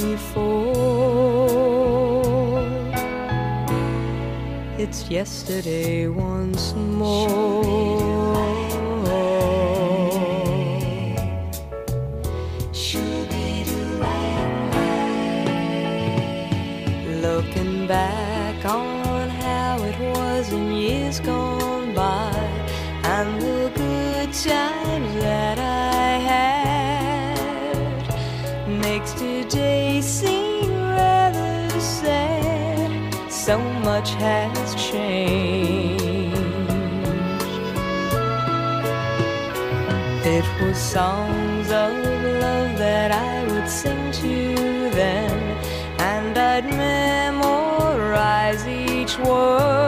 Before. It's yesterday once more. Looking back on how it was in years gone by and the good times So much has changed. It was songs of love that I would sing to them, and I'd memorize each word.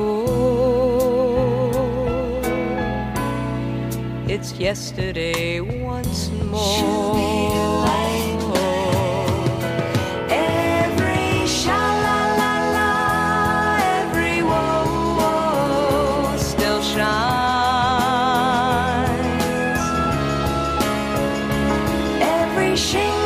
it's yesterday once more. Every sha la la la, every still shines. Every.